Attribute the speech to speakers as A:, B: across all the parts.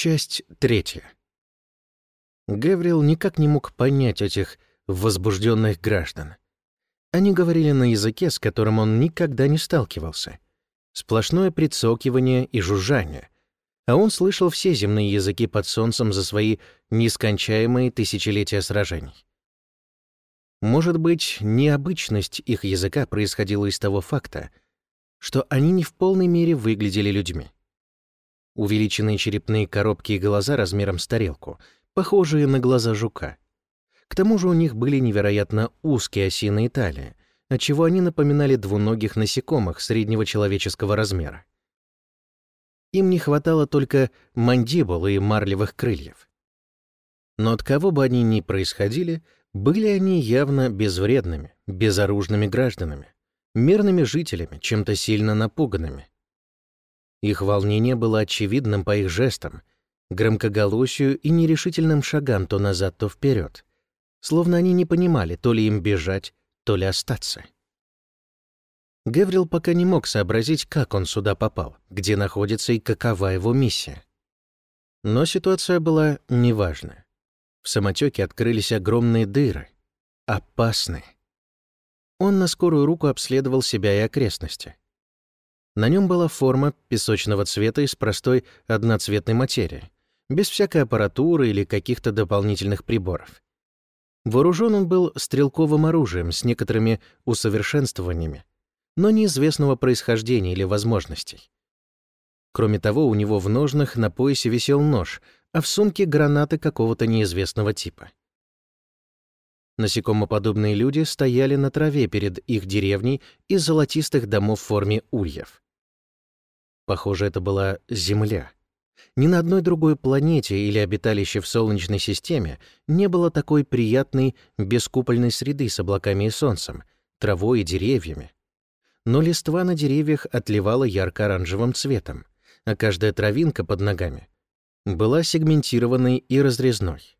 A: Часть третья. Гаврил никак не мог понять этих возбужденных граждан. Они говорили на языке, с которым он никогда не сталкивался. Сплошное прицокивание и жужжание. А он слышал все земные языки под солнцем за свои нескончаемые тысячелетия сражений. Может быть, необычность их языка происходила из того факта, что они не в полной мере выглядели людьми. Увеличенные черепные коробки и глаза размером с тарелку, похожие на глаза жука. К тому же у них были невероятно узкие осиные талии, отчего они напоминали двуногих насекомых среднего человеческого размера. Им не хватало только мандибул и марлевых крыльев. Но от кого бы они ни происходили, были они явно безвредными, безоружными гражданами, мирными жителями, чем-то сильно напуганными. Их волнение было очевидным по их жестам, громкоголосию и нерешительным шагам то назад, то вперед, словно они не понимали, то ли им бежать, то ли остаться. Геврил пока не мог сообразить, как он сюда попал, где находится и какова его миссия. Но ситуация была неважная. В самотеке открылись огромные дыры. Опасные. Он на скорую руку обследовал себя и окрестности. На нем была форма песочного цвета из простой одноцветной материи, без всякой аппаратуры или каких-то дополнительных приборов. Вооружен он был стрелковым оружием с некоторыми усовершенствованиями, но неизвестного происхождения или возможностей. Кроме того, у него в ножнах на поясе висел нож, а в сумке гранаты какого-то неизвестного типа. Насекомоподобные люди стояли на траве перед их деревней из золотистых домов в форме ульев. Похоже, это была Земля. Ни на одной другой планете или обиталище в Солнечной системе не было такой приятной бескупольной среды с облаками и солнцем, травой и деревьями. Но листва на деревьях отливала ярко-оранжевым цветом, а каждая травинка под ногами была сегментированной и разрезной.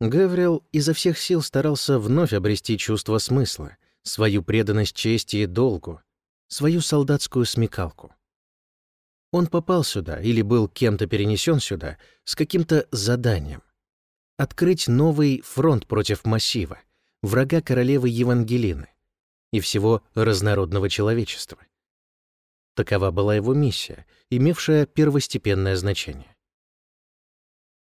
A: Гавриэл изо всех сил старался вновь обрести чувство смысла, свою преданность чести и долгу, свою солдатскую смекалку. Он попал сюда или был кем-то перенесен сюда с каким-то заданием. Открыть новый фронт против массива, врага королевы Евангелины и всего разнородного человечества. Такова была его миссия, имевшая первостепенное значение.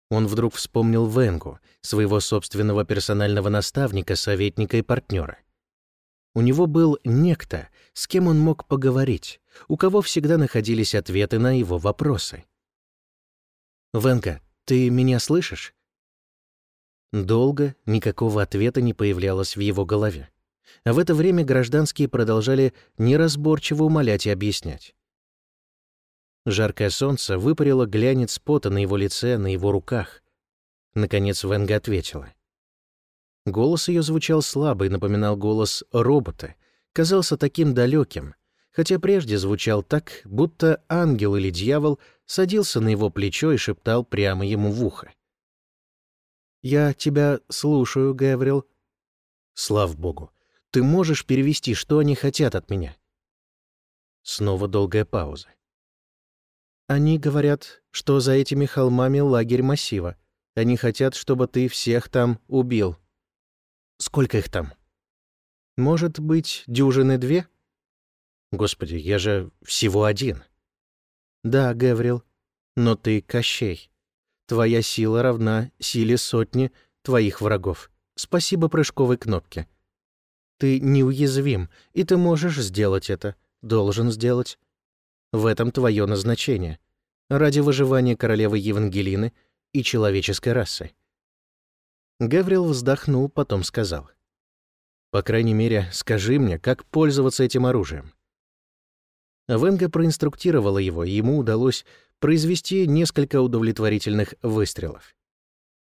A: Он вдруг вспомнил Венгу, своего собственного персонального наставника, советника и партнера — у него был некто, с кем он мог поговорить, у кого всегда находились ответы на его вопросы. «Венка, ты меня слышишь?» Долго никакого ответа не появлялось в его голове. А в это время гражданские продолжали неразборчиво умолять и объяснять. Жаркое солнце выпарило глянец пота на его лице, на его руках. Наконец Венга ответила. Голос ее звучал слабо и напоминал голос робота, казался таким далеким, хотя прежде звучал так, будто ангел или дьявол садился на его плечо и шептал прямо ему в ухо. «Я тебя слушаю, Гаврил». «Слав Богу, ты можешь перевести, что они хотят от меня?» Снова долгая пауза. «Они говорят, что за этими холмами лагерь массива. Они хотят, чтобы ты всех там убил». Сколько их там? Может быть, дюжины две? Господи, я же всего один. Да, Гаврил, но ты Кощей. Твоя сила равна силе сотни твоих врагов. Спасибо прыжковой кнопке. Ты неуязвим, и ты можешь сделать это, должен сделать. В этом твое назначение. Ради выживания королевы Евангелины и человеческой расы. Гаврил вздохнул, потом сказал. «По крайней мере, скажи мне, как пользоваться этим оружием». Венга проинструктировала его, и ему удалось произвести несколько удовлетворительных выстрелов.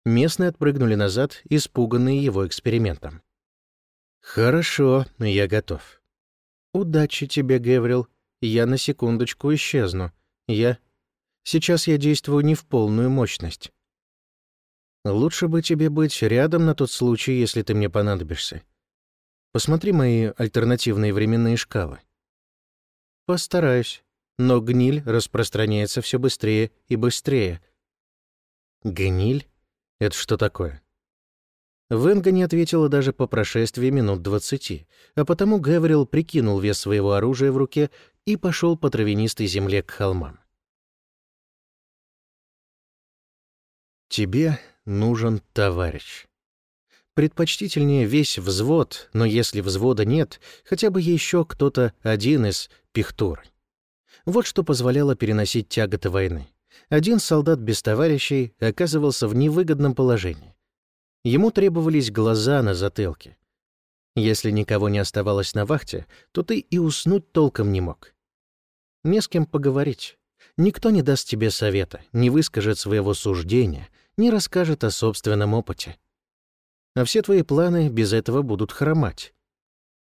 A: Местные отпрыгнули назад, испуганные его экспериментом. «Хорошо, я готов». «Удачи тебе, Геврил. Я на секундочку исчезну. Я... Сейчас я действую не в полную мощность. Лучше бы тебе быть рядом на тот случай, если ты мне понадобишься. Посмотри мои альтернативные временные шкалы. Постараюсь. Но гниль распространяется все быстрее и быстрее. Гниль? Это что такое? Венга не ответила даже по прошествии минут двадцати, а потому Гаврил прикинул вес своего оружия в руке и пошел по травянистой земле к холмам. Тебе нужен товарищ. Предпочтительнее весь взвод, но если взвода нет, хотя бы еще кто-то один из пихтур. Вот что позволяло переносить тяготы войны. Один солдат без товарищей оказывался в невыгодном положении. Ему требовались глаза на затылке. Если никого не оставалось на вахте, то ты и уснуть толком не мог. Не с кем поговорить. Никто не даст тебе совета, не выскажет своего суждения, не расскажет о собственном опыте. А все твои планы без этого будут хромать.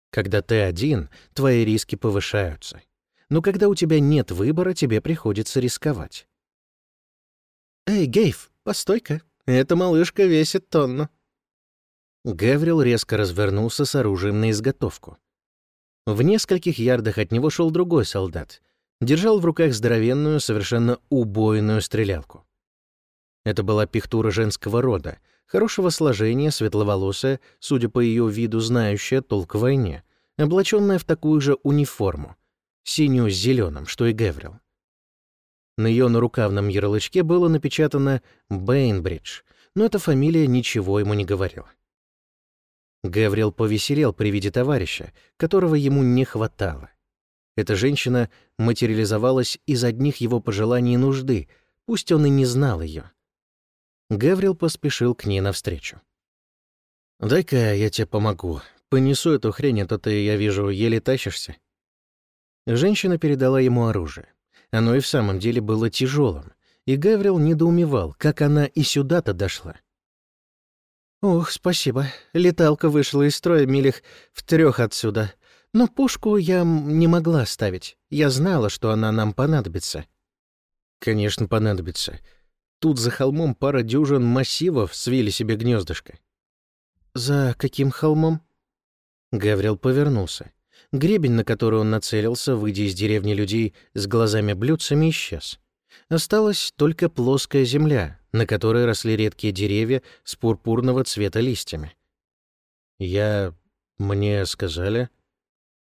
A: Когда ты один, твои риски повышаются. Но когда у тебя нет выбора, тебе приходится рисковать. «Эй, Гейв, постой-ка, эта малышка весит тонну». Гаврил резко развернулся с оружием на изготовку. В нескольких ярдах от него шел другой солдат, держал в руках здоровенную, совершенно убойную стрелялку. Это была пихтура женского рода, хорошего сложения, светловолосая, судя по ее виду, знающая толк в войне, облаченная в такую же униформу, синюю с зеленым, что и Геврил. На ее нарукавном ярлычке было напечатано «Бейнбридж», но эта фамилия ничего ему не говорила. Гаврил повеселел при виде товарища, которого ему не хватало. Эта женщина материализовалась из одних его пожеланий и нужды, пусть он и не знал ее. Гаврил поспешил к ней навстречу. «Дай-ка я тебе помогу. Понесу эту хрень, а то ты, я вижу, еле тащишься». Женщина передала ему оружие. Оно и в самом деле было тяжелым, и Гаврил недоумевал, как она и сюда-то дошла. «Ох, спасибо. Леталка вышла из строя милях в трех отсюда. Но пушку я не могла ставить. Я знала, что она нам понадобится». «Конечно, понадобится. Тут за холмом пара дюжин массивов свили себе гнездышко. «За каким холмом?» Гаврил повернулся. Гребень, на который он нацелился, выйдя из деревни людей с глазами-блюдцами, исчез. Осталась только плоская земля, на которой росли редкие деревья с пурпурного цвета листьями. «Я... мне сказали...»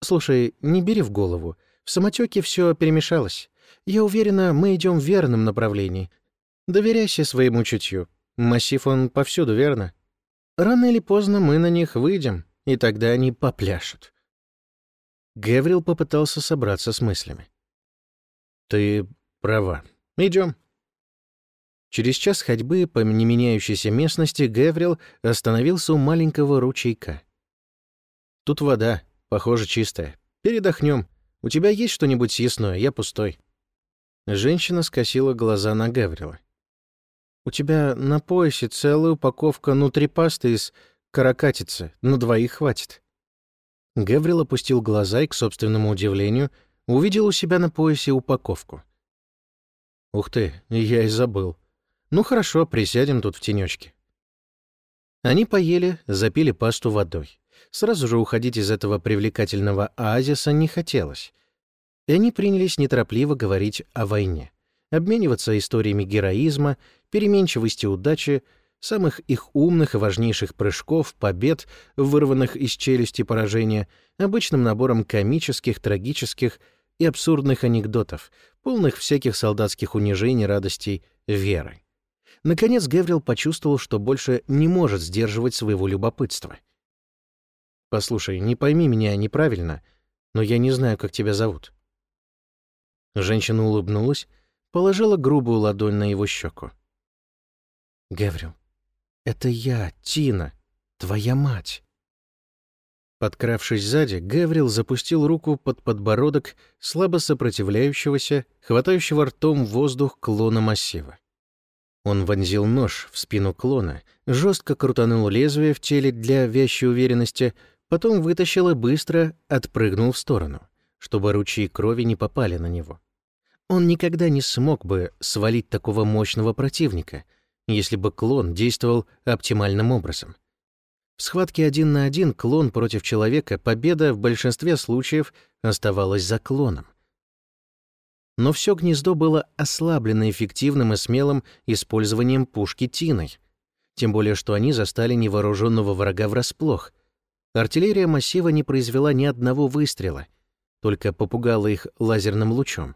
A: «Слушай, не бери в голову. В самотеке все перемешалось. Я уверена, мы идем в верном направлении. Доверяйся своему чутью. Массив он повсюду, верно? Рано или поздно мы на них выйдем, и тогда они попляшут. Геврил попытался собраться с мыслями. «Ты права. Идем. Через час ходьбы по неменяющейся местности Геврил остановился у маленького ручейка. «Тут вода, похоже, чистая. Передохнем. У тебя есть что-нибудь съестное? Я пустой». Женщина скосила глаза на Гаврила. У тебя на поясе целая упаковка нутрипасты из каракатицы, на двоих хватит». Гаврил опустил глаза и, к собственному удивлению, увидел у себя на поясе упаковку. «Ух ты, я и забыл. Ну хорошо, присядем тут в тенечке». Они поели, запили пасту водой. Сразу же уходить из этого привлекательного оазиса не хотелось. И они принялись неторопливо говорить о войне обмениваться историями героизма, переменчивости удачи, самых их умных и важнейших прыжков, побед, вырванных из челюсти поражения, обычным набором комических, трагических и абсурдных анекдотов, полных всяких солдатских унижений, радостей, веры. Наконец Геврил почувствовал, что больше не может сдерживать своего любопытства. «Послушай, не пойми меня неправильно, но я не знаю, как тебя зовут». Женщина улыбнулась, положила грубую ладонь на его щеку. «Гаврил, это я, Тина, твоя мать». Подкравшись сзади, Гаврил запустил руку под подбородок слабо сопротивляющегося, хватающего ртом воздух клона массива. Он вонзил нож в спину клона, жестко крутанул лезвие в теле для вящей уверенности, потом вытащил и быстро отпрыгнул в сторону, чтобы ручьи крови не попали на него. Он никогда не смог бы свалить такого мощного противника, если бы клон действовал оптимальным образом. В схватке один на один клон против человека победа в большинстве случаев оставалась за клоном. Но все гнездо было ослаблено эффективным и смелым использованием пушки Тиной. Тем более, что они застали невооруженного врага врасплох. Артиллерия массива не произвела ни одного выстрела, только попугала их лазерным лучом.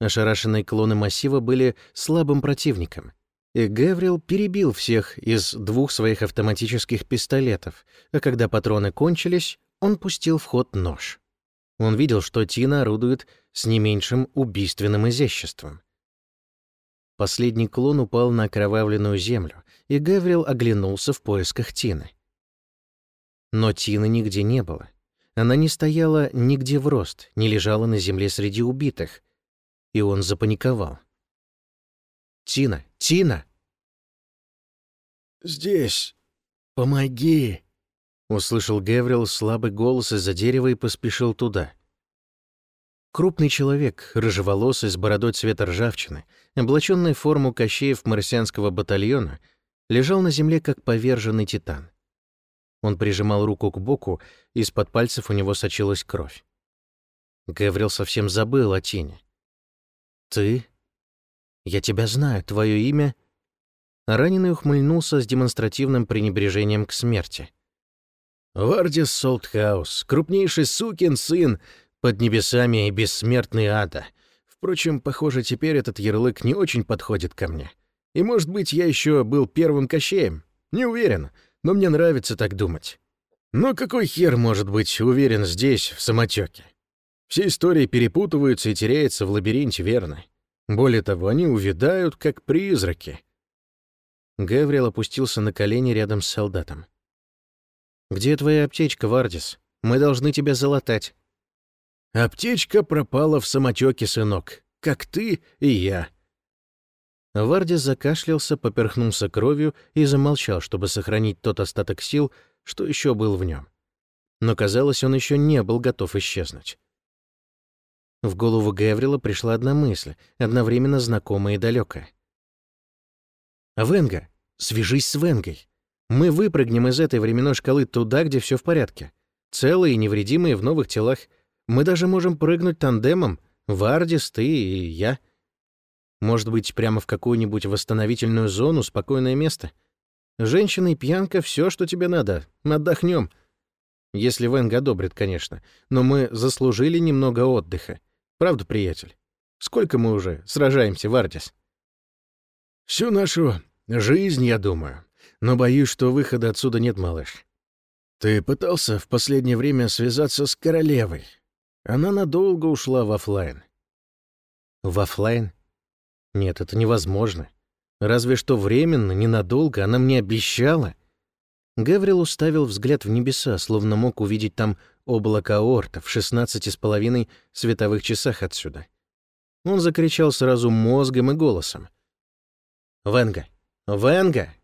A: Ошарашенные клоны массива были слабым противником, и Гаврил перебил всех из двух своих автоматических пистолетов, а когда патроны кончились, он пустил в ход нож. Он видел, что Тина орудует с не меньшим убийственным изяществом. Последний клон упал на окровавленную землю, и Гаврил оглянулся в поисках Тины. Но Тины нигде не было. Она не стояла нигде в рост, не лежала на земле среди убитых. И он запаниковал. «Тина! Тина!»
B: «Здесь! Помоги!»
A: Услышал Геврил слабый голос из-за дерева и поспешил туда. Крупный человек, рыжеволосый, с бородой цвета ржавчины, облаченный в форму кощеев марсианского батальона, лежал на земле, как поверженный титан. Он прижимал руку к боку, и из-под пальцев у него сочилась кровь. Гаврил совсем забыл о тени. «Ты? Я тебя знаю, твое имя?» Раненый ухмыльнулся с демонстративным пренебрежением к смерти.
B: Вардис Солтхаус, крупнейший сукин сын под небесами и бессмертный ада. Впрочем, похоже, теперь этот ярлык не очень подходит ко мне. И, может быть, я еще был первым кощеем. Не уверен, но мне нравится так думать. Но какой хер может быть уверен здесь, в самотеке? Все истории перепутываются и теряются в лабиринте, верно? Более того, они увядают, как призраки.
A: Гавриэл опустился на колени рядом с солдатом. «Где твоя аптечка, Вардис? Мы должны тебя залатать».
B: «Аптечка пропала в самотеке, сынок, как ты и я».
A: Вардис закашлялся, поперхнулся кровью и замолчал, чтобы сохранить тот остаток сил, что еще был в нем. Но, казалось, он еще не был готов исчезнуть. В голову Гаврила пришла одна мысль, одновременно знакомая и далекая. «Венга! Свяжись с Венгой! Мы выпрыгнем из этой временной шкалы туда, где все в порядке. Целые и невредимые в новых телах. Мы даже можем прыгнуть тандемом. Вардис, ты и я. Может быть, прямо в какую-нибудь восстановительную зону, спокойное место. Женщина и пьянка — все, что тебе надо. Отдохнем. Если Венг одобрит, конечно. Но мы заслужили немного отдыха. Правда, приятель? Сколько мы уже сражаемся, Вардис?
B: Всю нашу жизнь, я думаю. Но боюсь, что выхода отсюда нет, малыш. Ты пытался в последнее время связаться с королевой. Она надолго ушла в офлайн.
A: В офлайн? Нет, это невозможно. Разве что временно, ненадолго, она мне обещала. Гаврил уставил взгляд в небеса, словно мог увидеть там облако Орта в шестнадцати с половиной световых часах отсюда. Он закричал сразу мозгом и голосом. «Венга! Венга!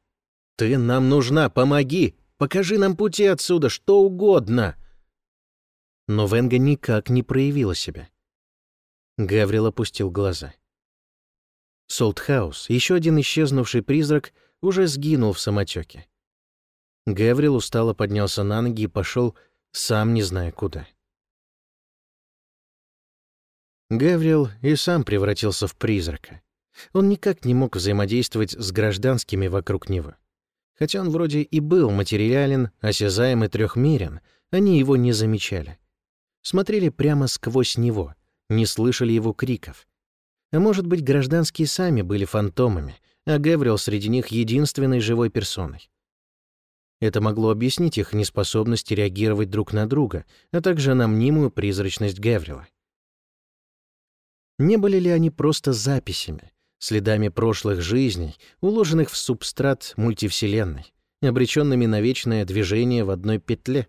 A: «Ты нам нужна, помоги! Покажи нам пути отсюда, что угодно!» Но Венга никак не проявила себя. Гаврил опустил глаза. Солтхаус, еще один исчезнувший призрак, уже сгинул в самотеке. Гаврил устало поднялся на ноги и пошел, сам не зная куда. Гаврил и сам превратился в призрака. Он никак не мог взаимодействовать с гражданскими вокруг него. Хотя он вроде и был материален, осязаем и трехмерен, они его не замечали. Смотрели прямо сквозь него, не слышали его криков. А может быть, гражданские сами были фантомами, а Гаврил среди них единственной живой персоной. Это могло объяснить их неспособность реагировать друг на друга, а также на мнимую призрачность Гаврила. Не были ли они просто записями, следами прошлых жизней, уложенных в субстрат мультивселенной, обреченными на вечное движение в одной петле.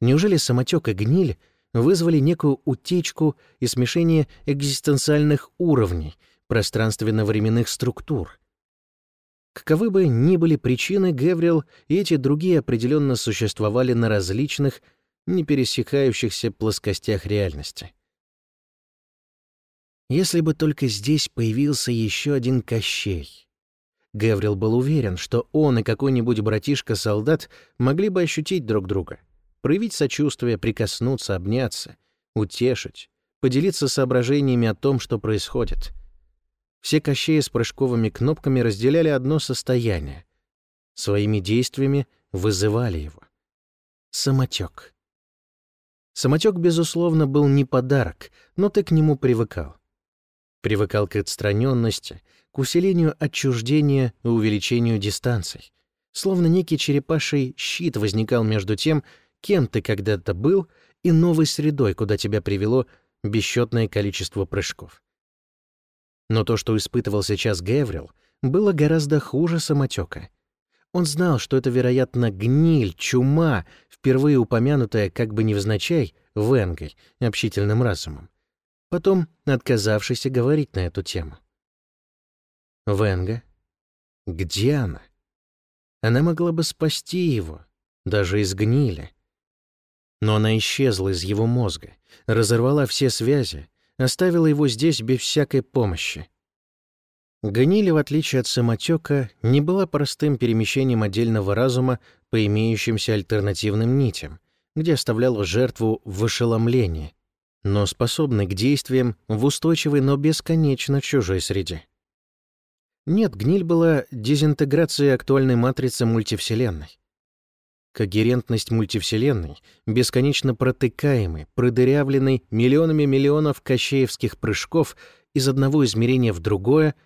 A: Неужели самотек и гниль вызвали некую утечку и смешение экзистенциальных уровней, пространственно-временных структур? Каковы бы ни были причины, Геврил и эти другие определенно существовали на различных, не пересекающихся плоскостях реальности. Если бы только здесь появился еще один Кощей. Гаврил был уверен, что он и какой-нибудь братишка-солдат могли бы ощутить друг друга, проявить сочувствие, прикоснуться, обняться, утешить, поделиться соображениями о том, что происходит. Все кощеи с прыжковыми кнопками разделяли одно состояние. Своими действиями вызывали его. Самотек. Самотек, безусловно, был не подарок, но ты к нему привыкал. Привыкал к отстраненности, к усилению отчуждения и увеличению дистанций. Словно некий черепаший щит возникал между тем, кем ты когда-то был, и новой средой, куда тебя привело бесчетное количество прыжков. Но то, что испытывал сейчас Геврил, было гораздо хуже самотека. Он знал, что это, вероятно, гниль, чума, впервые упомянутая как бы невзначай Венгой, общительным разумом. Потом отказавшийся говорить на эту тему. Венга? Где она? Она могла бы спасти его, даже из гнили. Но она исчезла из его мозга, разорвала все связи, оставила его здесь без всякой помощи. Гнили, в отличие от самотека, не была простым перемещением отдельного разума по имеющимся альтернативным нитям, где оставляла жертву в ошеломлении, но способной к действиям в устойчивой, но бесконечно чужой среде. Нет, гниль была дезинтеграцией актуальной матрицы мультивселенной. Когерентность мультивселенной, бесконечно протыкаемой, продырявленной миллионами миллионов кощеевских прыжков из одного измерения в другое,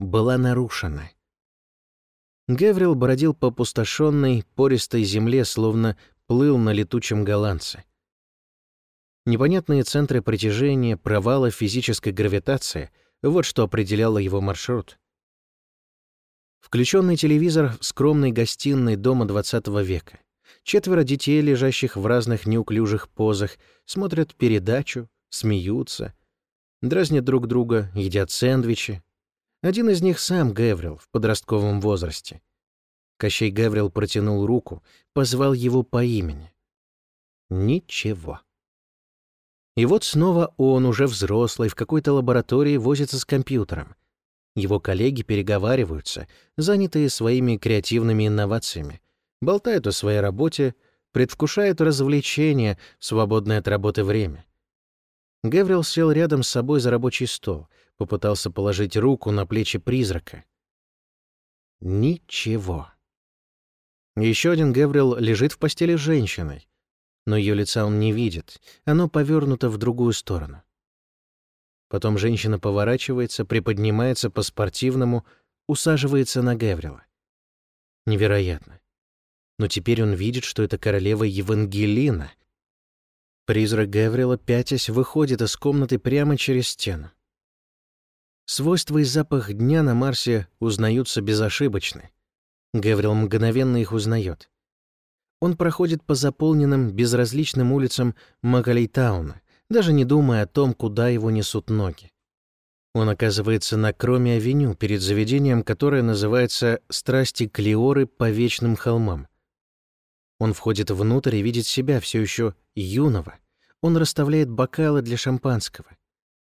A: была нарушена. Гаврил бродил по пустошенной, пористой земле, словно плыл на летучем голландце. Непонятные центры притяжения, провалы физической гравитации — вот что определяло его маршрут. Включенный телевизор в скромной гостиной дома XX века. Четверо детей, лежащих в разных неуклюжих позах, смотрят передачу, смеются, дразнят друг друга, едят сэндвичи, один из них сам Геврил в подростковом возрасте. Кощей Геврил протянул руку, позвал его по имени. Ничего. И вот снова он, уже взрослый, в какой-то лаборатории возится с компьютером. Его коллеги переговариваются, занятые своими креативными инновациями, болтают о своей работе, предвкушают развлечения в свободное от работы время. Геврил сел рядом с собой за рабочий стол — попытался положить руку на плечи призрака. Ничего. Еще один Геврил лежит в постели с женщиной, но ее лица он не видит, оно повернуто в другую сторону. Потом женщина поворачивается, приподнимается по-спортивному, усаживается на Геврила. Невероятно. Но теперь он видит, что это королева Евангелина. Призрак Геврила, пятясь, выходит из комнаты прямо через стену. Свойства и запах дня на Марсе узнаются безошибочно. Гаврил мгновенно их узнает. Он проходит по заполненным, безразличным улицам Магалейтауна, даже не думая о том, куда его несут ноги. Он оказывается на кроме авеню перед заведением, которое называется «Страсти Клеоры по вечным холмам». Он входит внутрь и видит себя все еще юного. Он расставляет бокалы для шампанского.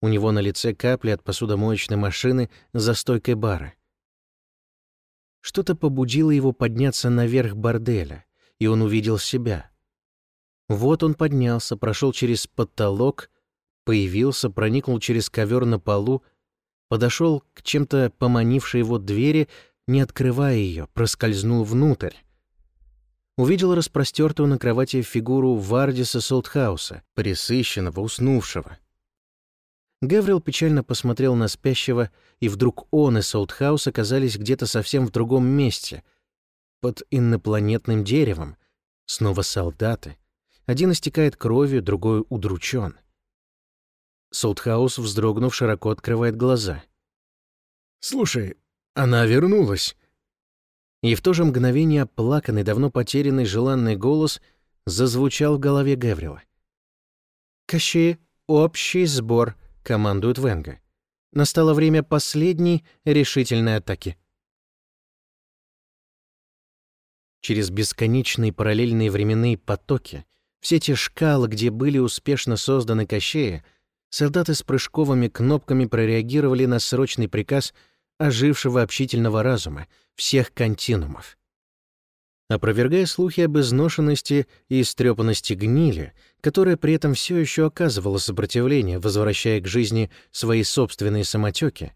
A: У него на лице капли от посудомоечной машины за стойкой бара. Что-то побудило его подняться наверх борделя, и он увидел себя. Вот он поднялся, прошел через потолок, появился, проникнул через ковер на полу, подошел к чем-то поманившей его двери, не открывая ее, проскользнул внутрь. Увидел распростертую на кровати фигуру Вардиса Солтхауса, присыщенного, уснувшего. Гаврил печально посмотрел на спящего, и вдруг он и Солтхаус оказались где-то совсем в другом месте, под инопланетным деревом. Снова солдаты. Один истекает кровью, другой удручен. Солтхаус, вздрогнув, широко открывает глаза.
B: «Слушай, она вернулась!»
A: И в то же мгновение оплаканный, давно потерянный желанный голос зазвучал в голове Гаврила. «Кощи, общий сбор!» — командует Венга. Настало время последней решительной атаки. Через бесконечные параллельные временные потоки, все те шкалы, где были успешно созданы кощеи, солдаты с прыжковыми кнопками прореагировали на срочный приказ ожившего общительного разума всех континуумов. опровергая слухи об изношенности и истрепанности гнили, которая при этом все еще оказывала сопротивление, возвращая к жизни свои собственные самотеки,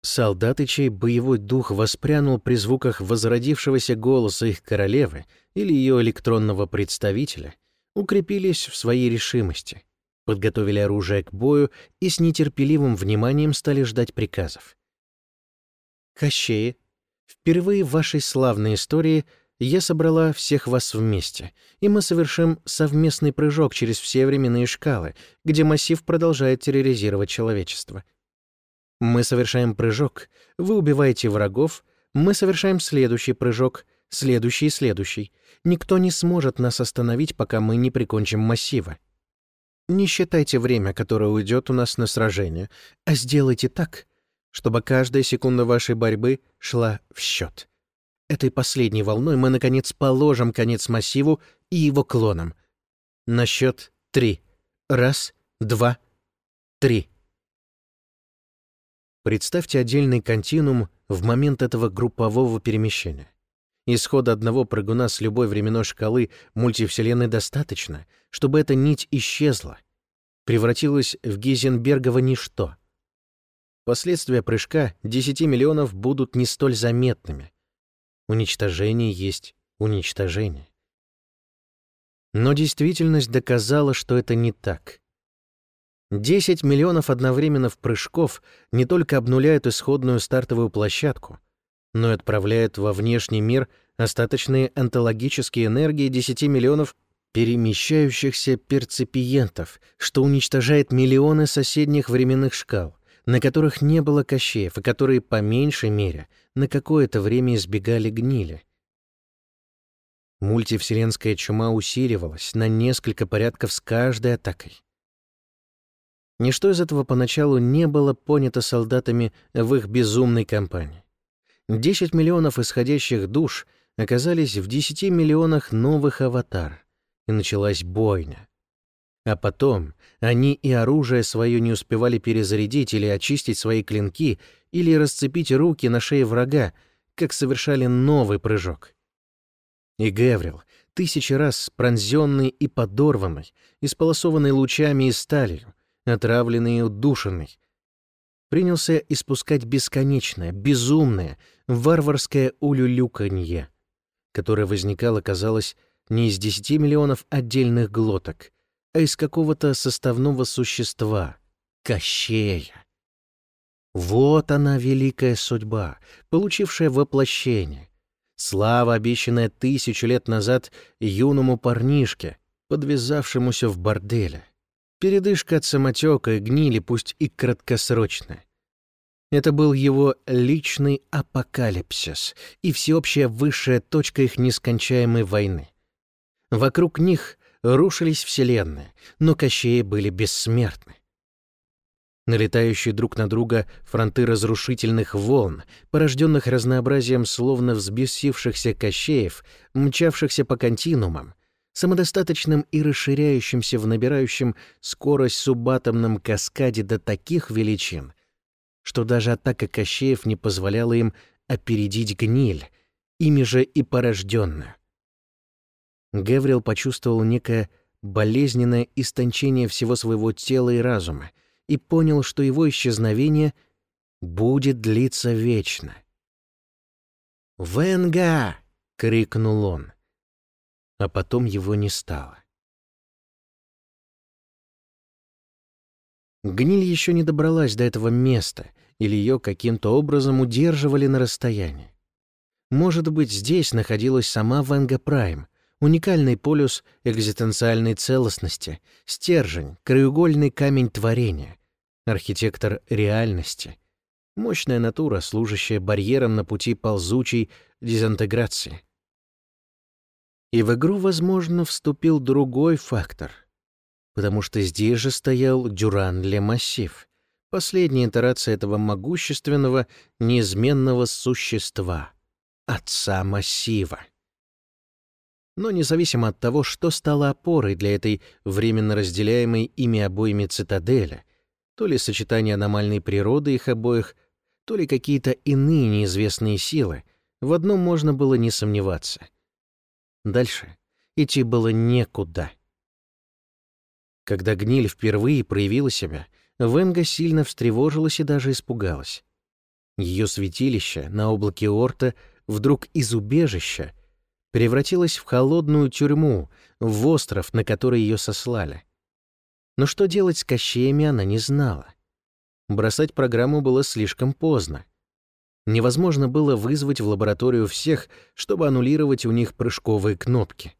A: солдаты, чей боевой дух воспрянул при звуках возродившегося голоса их королевы или ее электронного представителя, укрепились в своей решимости, подготовили оружие к бою и с нетерпеливым вниманием стали ждать приказов. Кощеи, впервые в вашей славной истории — я собрала всех вас вместе, и мы совершим совместный прыжок через все временные шкалы, где массив продолжает терроризировать человечество. Мы совершаем прыжок, вы убиваете врагов, мы совершаем следующий прыжок, следующий и следующий. Никто не сможет нас остановить, пока мы не прикончим массива. Не считайте время, которое уйдет у нас на сражение, а сделайте так, чтобы каждая секунда вашей борьбы шла в счет. Этой последней волной мы, наконец, положим конец массиву и его клонам. На счет три. Раз, два, три. Представьте отдельный континуум в момент этого группового перемещения. Исхода одного прыгуна с любой временной шкалы мультивселенной достаточно, чтобы эта нить исчезла, превратилась в Гейзенбергово ничто. Последствия прыжка 10 миллионов будут не столь заметными, Уничтожение есть уничтожение. Но действительность доказала, что это не так. 10 миллионов одновременных прыжков не только обнуляют исходную стартовую площадку, но и отправляют во внешний мир остаточные онтологические энергии 10 миллионов перемещающихся перцепиентов, что уничтожает миллионы соседних временных шкал, на которых не было кощеев и которые, по меньшей мере, на какое-то время избегали гнили. Мультивселенская чума усиливалась на несколько порядков с каждой атакой. Ничто из этого поначалу не было понято солдатами в их безумной кампании. Десять миллионов исходящих душ оказались в десяти миллионах новых аватар, и началась бойня. А потом они и оружие свое не успевали перезарядить или очистить свои клинки, или расцепить руки на шее врага, как совершали новый прыжок. И Геврил, тысячи раз пронзенный и подорванный, исполосованный лучами и сталью, отравленный и удушенный, принялся испускать бесконечное, безумное, варварское улюлюканье, которое возникало, казалось, не из десяти миллионов отдельных глоток, а из какого-то составного существа — Кощея. Вот она, великая судьба, получившая воплощение. Слава, обещанная тысячу лет назад юному парнишке, подвязавшемуся в борделе. Передышка от самотека и гнили, пусть и краткосрочная. Это был его личный апокалипсис и всеобщая высшая точка их нескончаемой войны. Вокруг них рушились вселенные, но Кощеи были бессмертны. Налетающие друг на друга фронты разрушительных волн, порожденных разнообразием словно взбесившихся Кощеев, мчавшихся по континуумам, самодостаточным и расширяющимся в набирающем скорость субатомном каскаде до таких величин, что даже атака Кощеев не позволяла им опередить гниль, ими же и порожденную. Гаврил почувствовал некое болезненное истончение всего своего тела и разума и понял, что его исчезновение будет длиться вечно. «Венга!» — крикнул он. А потом его не стало. Гниль еще не добралась до этого места, или ее каким-то образом удерживали на расстоянии. Может быть, здесь находилась сама Венга Прайм, уникальный полюс экзистенциальной целостности, стержень, краеугольный камень творения, архитектор реальности, мощная натура, служащая барьером на пути ползучей дезинтеграции. И в игру, возможно, вступил другой фактор, потому что здесь же стоял Дюран-Ле-Массив, последняя итерация этого могущественного, неизменного существа, отца массива. Но независимо от того, что стало опорой для этой временно разделяемой ими обоими цитадели, то ли сочетание аномальной природы их обоих, то ли какие-то иные неизвестные силы, в одном можно было не сомневаться. Дальше идти было некуда. Когда гниль впервые проявила себя, Венга сильно встревожилась и даже испугалась. Ее святилище на облаке Орта вдруг из убежища превратилось в холодную тюрьму, в остров, на который ее сослали. Но что делать с кощеями она не знала. Бросать программу было слишком поздно. Невозможно было вызвать в лабораторию всех, чтобы аннулировать у них прыжковые кнопки.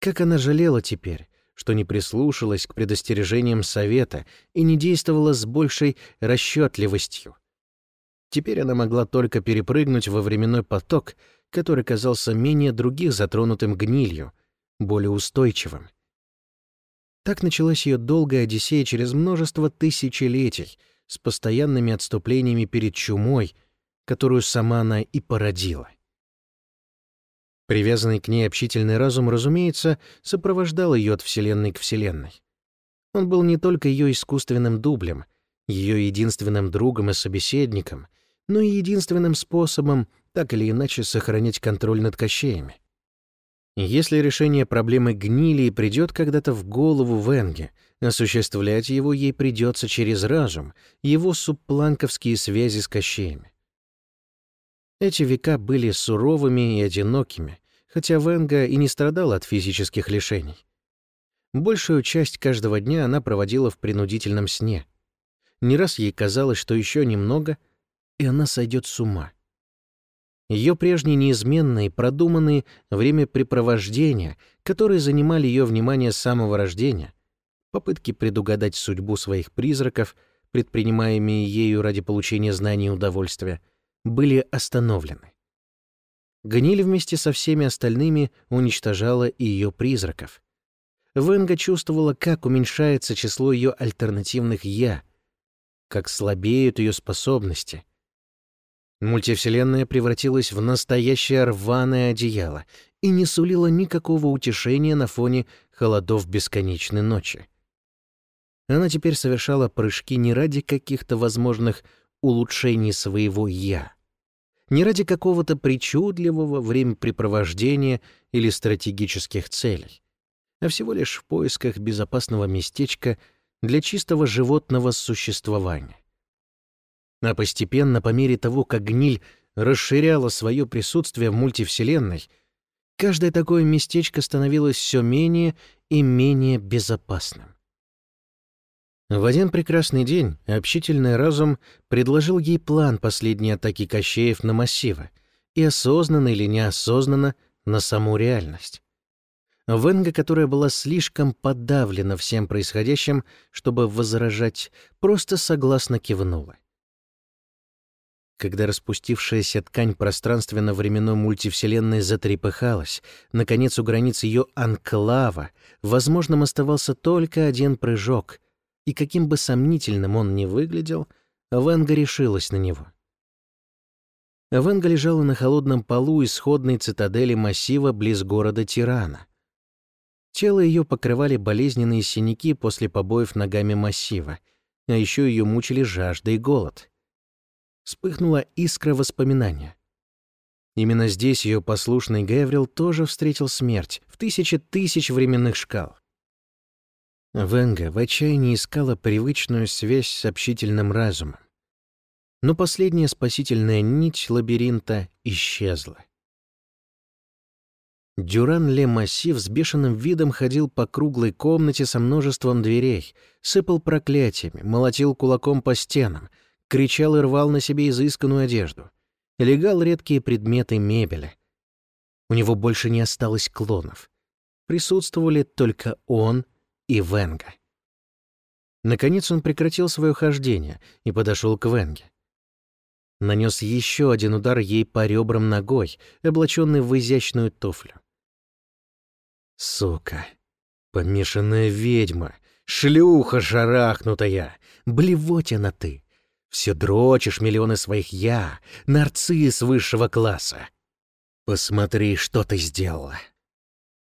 A: Как она жалела теперь, что не прислушалась к предостережениям совета и не действовала с большей расчетливостью. Теперь она могла только перепрыгнуть во временной поток, который казался менее других затронутым гнилью, более устойчивым. Так началась ее долгая одиссея через множество тысячелетий с постоянными отступлениями перед чумой, которую сама она и породила. Привязанный к ней общительный разум, разумеется, сопровождал ее от Вселенной к Вселенной. Он был не только ее искусственным дублем, ее единственным другом и собеседником, но и единственным способом так или иначе сохранять контроль над кощеями. Если решение проблемы гнили придет когда-то в голову Венге, осуществлять его ей придется через разум, его субпланковские связи с кощеями. Эти века были суровыми и одинокими, хотя Венга и не страдала от физических лишений. Большую часть каждого дня она проводила в принудительном сне. Не раз ей казалось, что еще немного, и она сойдет с ума. Ее прежние неизменные, продуманные времяпрепровождения, которые занимали ее внимание с самого рождения, попытки предугадать судьбу своих призраков, предпринимаемые ею ради получения знаний и удовольствия, были остановлены. Гниль вместе со всеми остальными уничтожала и ее призраков. Венга чувствовала, как уменьшается число ее альтернативных «я», как слабеют ее способности. Мультивселенная превратилась в настоящее рваное одеяло и не сулила никакого утешения на фоне холодов бесконечной ночи. Она теперь совершала прыжки не ради каких-то возможных улучшений своего «я», не ради какого-то причудливого времяпрепровождения или стратегических целей, а всего лишь в поисках безопасного местечка для чистого животного существования. А постепенно, по мере того, как гниль расширяла свое присутствие в мультивселенной, каждое такое местечко становилось все менее и менее безопасным. В один прекрасный день общительный разум предложил ей план последней атаки Кощеев на массивы и осознанно или неосознанно на саму реальность. Венга, которая была слишком подавлена всем происходящим, чтобы возражать, просто согласно кивнула. Когда распустившаяся ткань пространственно-временной мультивселенной затрепыхалась, наконец у границ ее анклава возможным оставался только один прыжок — и каким бы сомнительным он ни выглядел, Венга решилась на него. Венга лежала на холодном полу исходной цитадели массива близ города Тирана. Тело ее покрывали болезненные синяки после побоев ногами массива, а еще ее мучили жажда и голод. Вспыхнула искра воспоминания. Именно здесь ее послушный Гаврил тоже встретил смерть в тысячи тысяч временных шкал. Венга в отчаянии искала привычную связь с общительным разумом. Но последняя спасительная нить лабиринта исчезла. Дюран Ле Массив с бешеным видом ходил по круглой комнате со множеством дверей, сыпал проклятиями, молотил кулаком по стенам, кричал и рвал на себе изысканную одежду, легал редкие предметы мебели. У него больше не осталось клонов. Присутствовали только он и Венга. Наконец он прекратил свое хождение и подошел к Венге. Нанес еще один удар ей по ребрам ногой, облаченный в изящную туфлю. «Сука! Помешанная ведьма! Шлюха шарахнутая! Блевотина ты! Все дрочишь миллионы своих «я», нарцисс высшего класса! Посмотри, что ты сделала!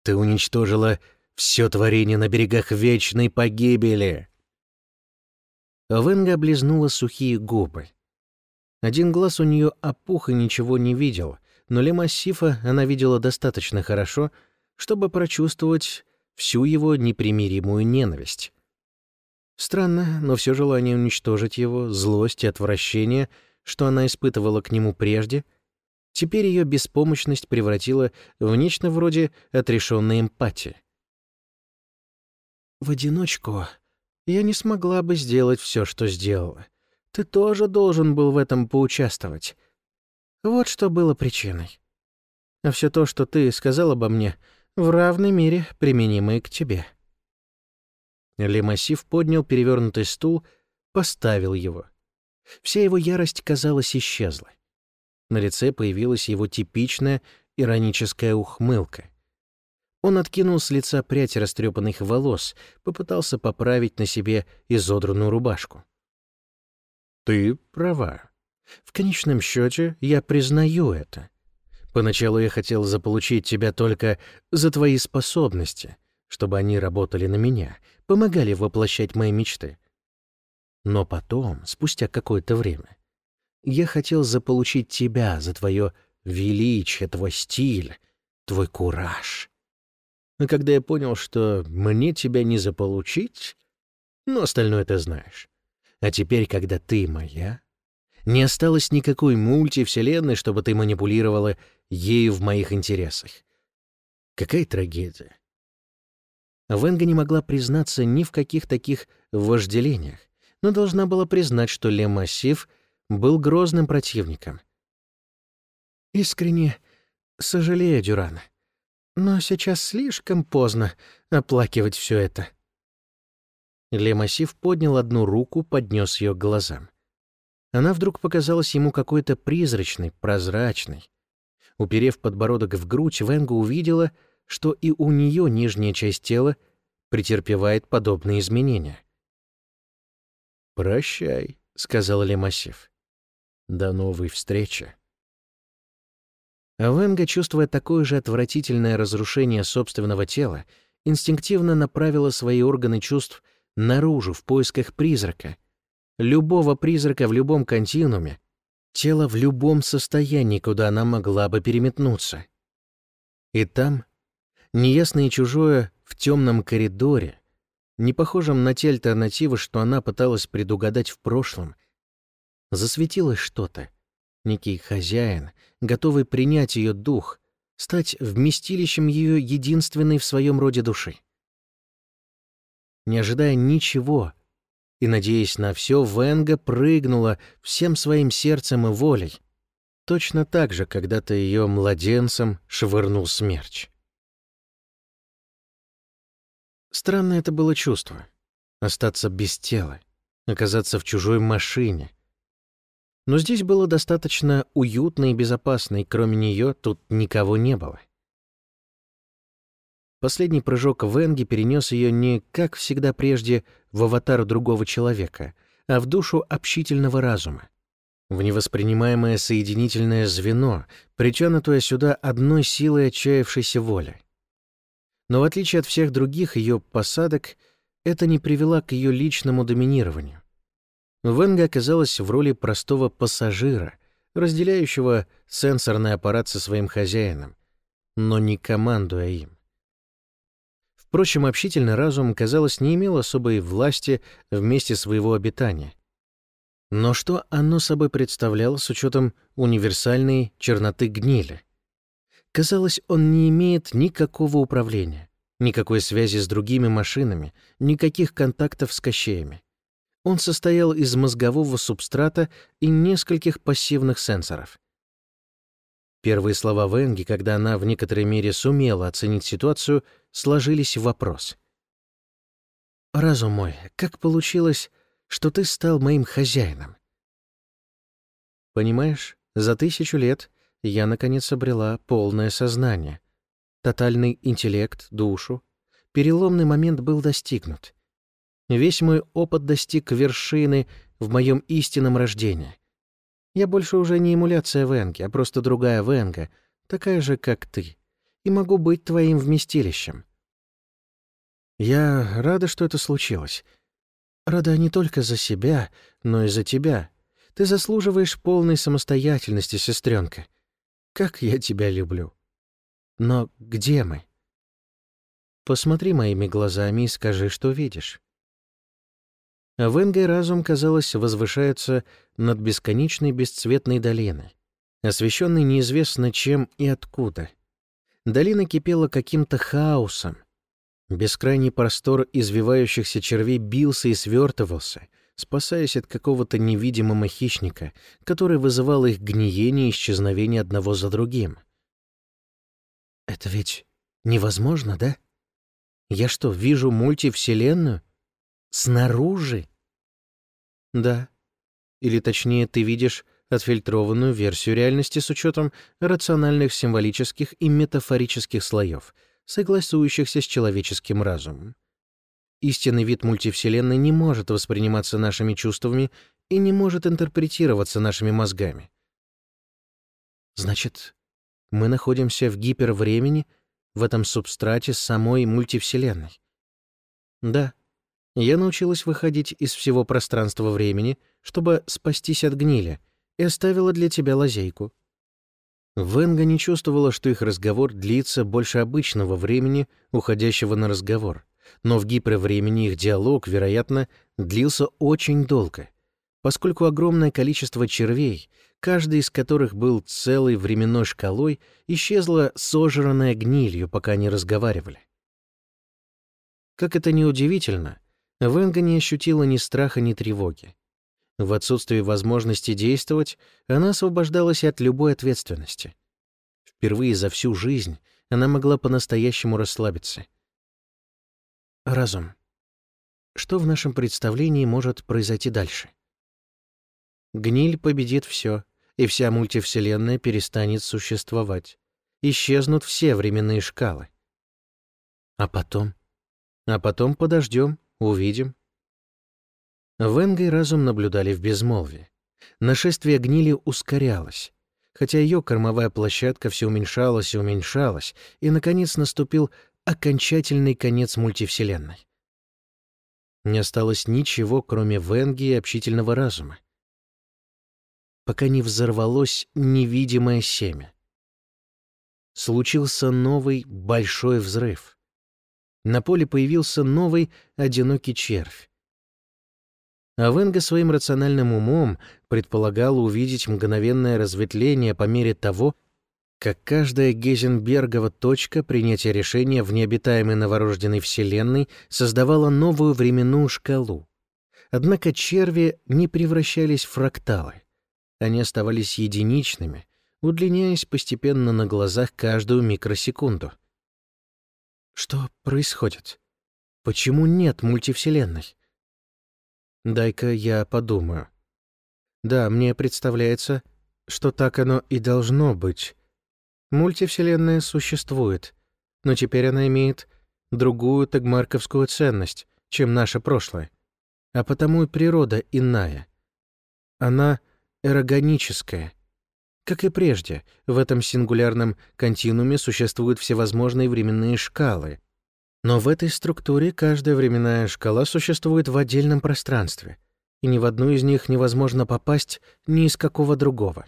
A: Ты уничтожила все творение на берегах вечной погибели. Венга облизнула сухие губы. Один глаз у нее опух и ничего не видел, но Лемассифа она видела достаточно хорошо, чтобы прочувствовать всю его непримиримую ненависть. Странно, но все желание уничтожить его, злость и отвращение, что она испытывала к нему прежде, теперь ее беспомощность превратила в нечто вроде отрешенной эмпатии. «В одиночку я не смогла бы сделать все, что сделала. Ты тоже должен был в этом поучаствовать. Вот что было причиной. А все то, что ты сказал обо мне, в равной мере применимо и к тебе». Лемассив поднял перевернутый стул, поставил его. Вся его ярость, казалось, исчезла. На лице появилась его типичная ироническая ухмылка. Он откинул с лица прядь растрепанных волос, попытался поправить на себе изодранную рубашку. «Ты права. В конечном счете я признаю это. Поначалу я хотел заполучить тебя только за твои способности, чтобы они работали на меня, помогали воплощать мои мечты. Но потом, спустя какое-то время, я хотел заполучить тебя за твое величие, твой стиль, твой кураж. А когда я понял, что мне тебя не заполучить, ну, остальное ты знаешь. А теперь, когда ты моя, не осталось никакой мультивселенной, чтобы ты манипулировала ею в моих интересах. Какая трагедия. Венга не могла признаться ни в каких таких вожделениях, но должна была признать, что Ле Массив был грозным противником. «Искренне сожалею, Дюран, но сейчас слишком поздно оплакивать все это». Ле Массив поднял одну руку, поднес ее к глазам. Она вдруг показалась ему какой-то призрачной, прозрачной. Уперев подбородок в грудь, Венга увидела — что и у нее нижняя часть тела претерпевает подобные изменения. «Прощай», — сказал Лемассив. «До новой встречи». Венга, чувствуя такое же отвратительное разрушение собственного тела, инстинктивно направила свои органы чувств наружу в поисках призрака. Любого призрака в любом континууме, тело в любом состоянии, куда она могла бы переметнуться. И там неясное и чужое в темном коридоре, не похожем на те альтернативы, что она пыталась предугадать в прошлом. Засветилось что-то. Некий хозяин, готовый принять ее дух, стать вместилищем ее единственной в своем роде души. Не ожидая ничего и надеясь на все, Венга прыгнула всем своим сердцем и волей, точно так же когда-то ее младенцем швырнул смерч. Странное это было чувство — остаться без тела, оказаться в чужой машине. Но здесь было достаточно уютно и безопасно, и кроме нее тут никого не было. Последний прыжок в Энги перенес ее не, как всегда прежде, в аватар другого человека, а в душу общительного разума, в невоспринимаемое соединительное звено, притянутое сюда одной силой отчаявшейся воли. Но в отличие от всех других ее посадок, это не привело к ее личному доминированию. Венга оказалась в роли простого пассажира, разделяющего сенсорный аппарат со своим хозяином, но не командуя им. Впрочем, общительный разум, казалось, не имел особой власти в месте своего обитания. Но что оно собой представляло с учетом универсальной черноты гнили? Казалось, он не имеет никакого управления, никакой связи с другими машинами, никаких контактов с кощеями. Он состоял из мозгового субстрата и нескольких пассивных сенсоров. Первые слова Венги, когда она в некоторой мере сумела оценить ситуацию, сложились в вопрос. «Разум мой, как получилось, что ты стал моим хозяином?» Понимаешь, за тысячу лет я, наконец, обрела полное сознание. Тотальный интеллект, душу. Переломный момент был достигнут. Весь мой опыт достиг вершины в моем истинном рождении. Я больше уже не эмуляция Венги, а просто другая Венга, такая же, как ты, и могу быть твоим вместилищем. Я рада, что это случилось. Рада не только за себя, но и за тебя. Ты заслуживаешь полной самостоятельности, сестренка. Как я тебя люблю. Но где мы? Посмотри моими глазами и скажи, что видишь. В Энгой разум, казалось, возвышается над бесконечной бесцветной долиной, освещенной неизвестно чем и откуда. Долина кипела каким-то хаосом. Бескрайний простор извивающихся червей бился и свертывался, спасаясь от какого-то невидимого хищника, который вызывал их гниение и исчезновение одного за другим. «Это ведь невозможно, да? Я что, вижу мультивселенную? Снаружи?» «Да. Или точнее, ты видишь отфильтрованную версию реальности с учетом рациональных символических и метафорических слоев, согласующихся с человеческим разумом. Истинный вид мультивселенной не может восприниматься нашими чувствами и не может интерпретироваться нашими мозгами. Значит, мы находимся в гипервремени, в этом субстрате самой мультивселенной. Да, я научилась выходить из всего пространства времени, чтобы спастись от гнили, и оставила для тебя лазейку. Венга не чувствовала, что их разговор длится больше обычного времени, уходящего на разговор но в гипервремени их диалог, вероятно, длился очень долго, поскольку огромное количество червей, каждый из которых был целой временной шкалой, исчезло сожранное гнилью, пока они разговаривали. Как это ни удивительно, Венга не ощутила ни страха, ни тревоги. В отсутствии возможности действовать, она освобождалась от любой ответственности. Впервые за всю жизнь она могла по-настоящему расслабиться — Разум. Что в нашем представлении может произойти дальше? Гниль победит все, и вся мультивселенная перестанет существовать. Исчезнут все временные шкалы. А потом? А потом подождем, увидим. Венга и разум наблюдали в безмолвии. Нашествие гнили ускорялось, хотя ее кормовая площадка все уменьшалась и уменьшалась, и, наконец, наступил окончательный конец мультивселенной. Не осталось ничего, кроме Венги и общительного разума. Пока не взорвалось невидимое семя. Случился новый большой взрыв. На поле появился новый одинокий червь. А Венга своим рациональным умом предполагал увидеть мгновенное разветвление по мере того, как каждая Гейзенбергова точка принятия решения в необитаемой новорожденной Вселенной создавала новую временную шкалу. Однако черви не превращались в фракталы. Они оставались единичными, удлиняясь постепенно на глазах каждую микросекунду. Что происходит? Почему нет мультивселенной? Дай-ка я подумаю. Да, мне представляется, что так оно и должно быть, Мультивселенная существует, но теперь она имеет другую тагмарковскую ценность, чем наше прошлое, а потому и природа иная. Она эрогоническая. Как и прежде, в этом сингулярном континууме существуют всевозможные временные шкалы, но в этой структуре каждая временная шкала существует в отдельном пространстве, и ни в одну из них невозможно попасть ни из какого другого.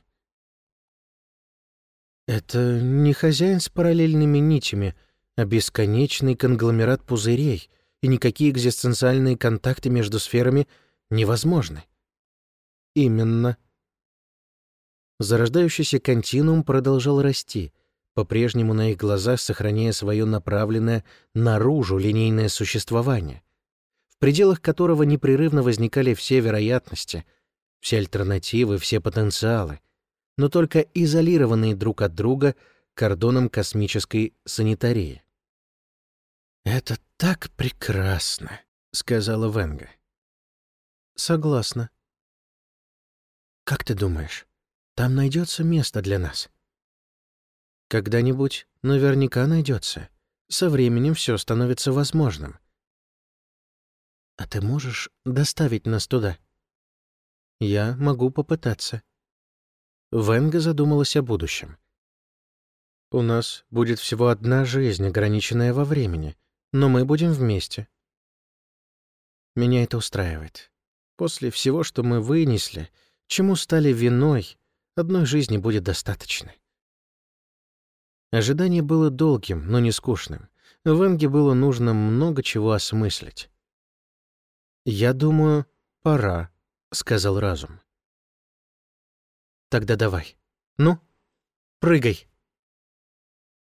A: Это не хозяин с параллельными нитями, а бесконечный конгломерат пузырей, и никакие экзистенциальные контакты между сферами невозможны. Именно. Зарождающийся континуум продолжал расти, по-прежнему на их глазах сохраняя свое направленное наружу линейное существование, в пределах которого непрерывно возникали все вероятности, все альтернативы, все потенциалы — но только изолированные друг от друга кордоном космической санитарии. «Это так прекрасно», — сказала Венга. «Согласна». «Как ты думаешь, там найдется место для нас?» «Когда-нибудь наверняка найдется. Со временем все становится возможным». «А ты можешь доставить нас туда?» «Я могу попытаться», Венга задумалась о будущем. «У нас будет всего одна жизнь, ограниченная во времени, но мы будем вместе». Меня это устраивает. После всего, что мы вынесли, чему стали виной, одной жизни будет достаточно. Ожидание было долгим, но не скучным. Венге было нужно много чего осмыслить. «Я думаю, пора», — сказал разум. «Тогда давай. Ну, прыгай».